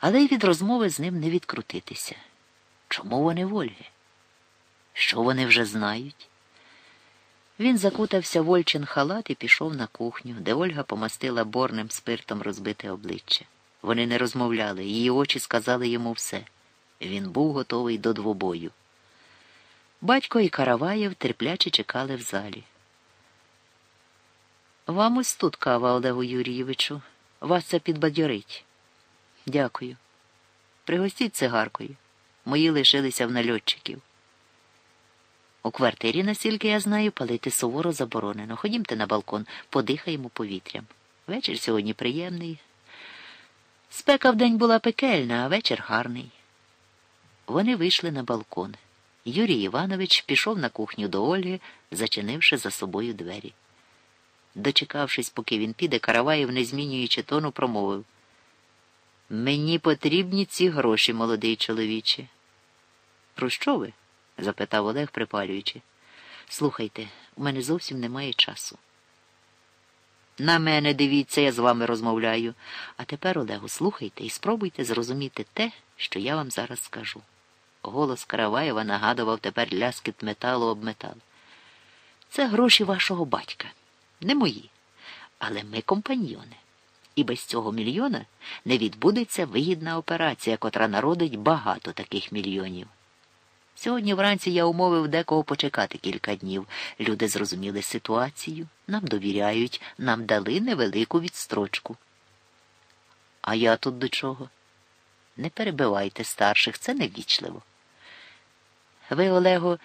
Але й від розмови з ним не відкрутитися. Чому вони в Ольги? Що вони вже знають? Він закутався в Ольчин халат і пішов на кухню, де Ольга помастила борним спиртом розбите обличчя. Вони не розмовляли, її очі сказали йому все. Він був готовий до двобою. Батько і Караваєв терпляче чекали в залі. Вам ось тут кава, Олегу Юрійовичу. Вас це підбадьорить. Дякую. Пригостіть цигаркою. Мої лишилися в нальотчиків. У квартирі, наскільки я знаю, палити суворо заборонено. Ходімте на балкон, подихаємо повітрям. Вечір сьогодні приємний. Спека вдень була пекельна, а вечір гарний. Вони вийшли на балкон. Юрій Іванович пішов на кухню до Ольги, зачинивши за собою двері. Дочекавшись, поки він піде, Караваєв, не змінюючи тону, промовив Мені потрібні ці гроші, молодий чоловіче. Про що ви? запитав Олег, припалюючи. Слухайте, у мене зовсім немає часу. На мене дивіться, я з вами розмовляю. А тепер, Олегу, слухайте і спробуйте зрозуміти те, що я вам зараз скажу. Голос Караваєва нагадував тепер ляскіт металу об метал. Це гроші вашого батька, не мої. Але ми компаньйони. І без цього мільйона не відбудеться вигідна операція, котра народить багато таких мільйонів. Сьогодні вранці я умовив декого почекати кілька днів. Люди зрозуміли ситуацію, нам довіряють, нам дали невелику відстрочку. А я тут до чого? Не перебивайте старших, це невічливо. Ви, Олего,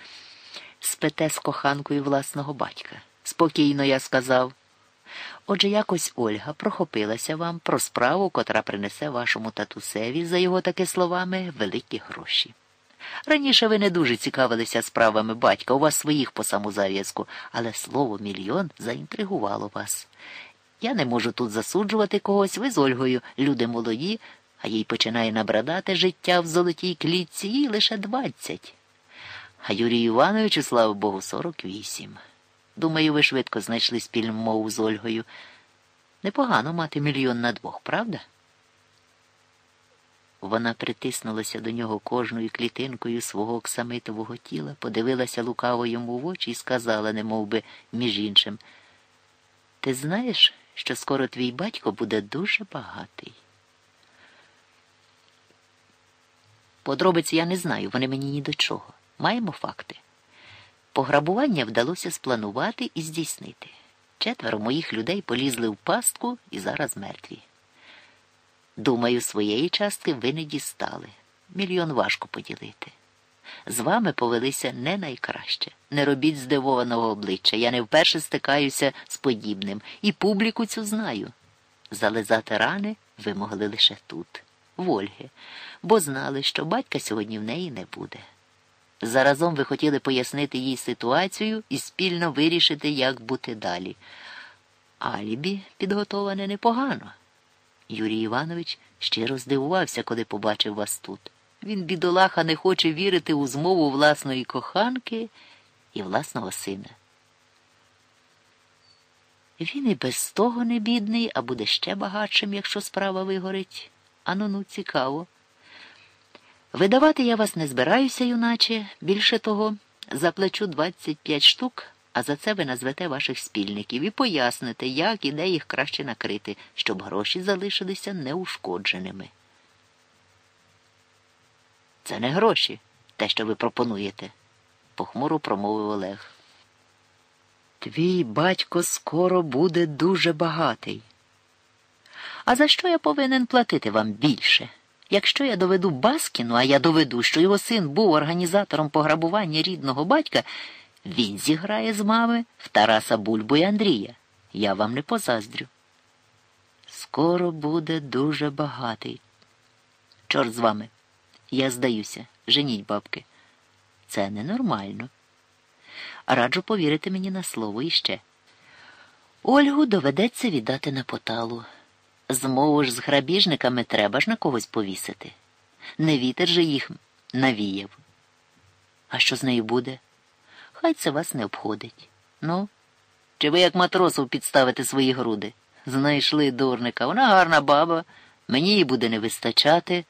спите з коханкою власного батька. Спокійно я сказав. Отже, якось Ольга прохопилася вам про справу, котра принесе вашому татусеві, за його таки словами, великі гроші. Раніше ви не дуже цікавилися справами батька, у вас своїх по саму зав'язку, але слово мільйон заінтригувало вас. Я не можу тут засуджувати когось, ви з Ольгою, люди молоді, а їй починає набрадати життя в золотій клітці, їй лише двадцять. А Юрію Івановичу, слава Богу, сорок вісім. Думаю, ви швидко знайшли спільну мову з Ольгою. Непогано мати мільйон на двох, правда? Вона притиснулася до нього кожною клітинкою свого оксамитового тіла, подивилася лукаво йому в очі і сказала, немов би, між іншим, ти знаєш, що скоро твій батько буде дуже багатий. Подробиці я не знаю, вони мені ні до чого. Маємо факти. Пограбування вдалося спланувати і здійснити. Четверо моїх людей полізли в пастку і зараз мертві. Думаю, своєї частки ви не дістали. Мільйон важко поділити. З вами повелися не найкраще. Не робіть здивованого обличчя. Я не вперше стикаюся з подібним, і публіку цю знаю. Зализати рани ви могли лише тут, в Ольги, бо знали, що батька сьогодні в неї не буде. Заразом ви хотіли пояснити їй ситуацію і спільно вирішити, як бути далі. Алібі підготоване непогано. Юрій Іванович щиро здивувався, коли побачив вас тут. Він, бідолаха, не хоче вірити у змову власної коханки і власного сина. Він і без того не бідний, а буде ще багатшим, якщо справа вигорить. Ану ну цікаво. Видавати я вас не збираюся, юначе. Більше того, заплачу 25 штук, а за це ви назвете ваших спільників і поясните, як і де їх краще накрити, щоб гроші залишилися неушкодженими. Це не гроші, те, що ви пропонуєте, похмуро промовив Олег. Твій батько скоро буде дуже багатий. А за що я повинен платити вам більше? Якщо я доведу Баскіну, а я доведу, що його син був організатором пограбування рідного батька, він зіграє з мами в Тараса Бульбу і Андрія. Я вам не позаздрю. Скоро буде дуже багатий. Чорт з вами. Я здаюся, женіть бабки. Це ненормально. Раджу повірити мені на слово іще. Ольгу доведеться віддати на поталу. Змову ж з грабіжниками треба ж на когось повісити. Не вітер же їх навіяв. А що з нею буде? Хай це вас не обходить. Ну, чи ви як матросу підставите свої груди? Знайшли дурника. Вона гарна баба, Мені її буде не вистачати,